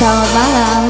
Salvará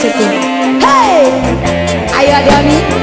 Hey! Ayo adik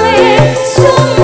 雨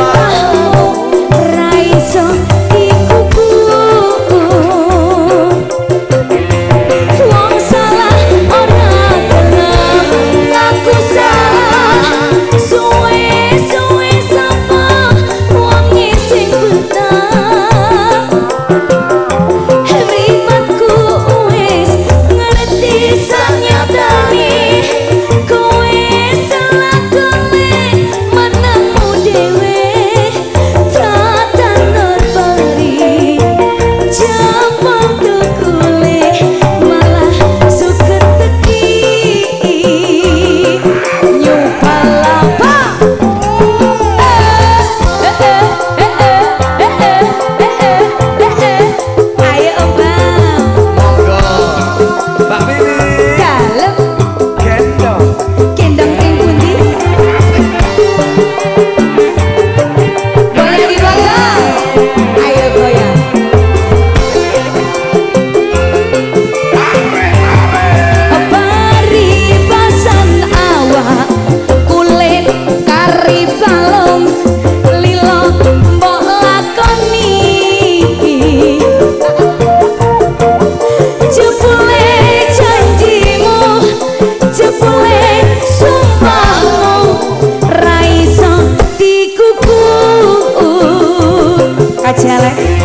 a.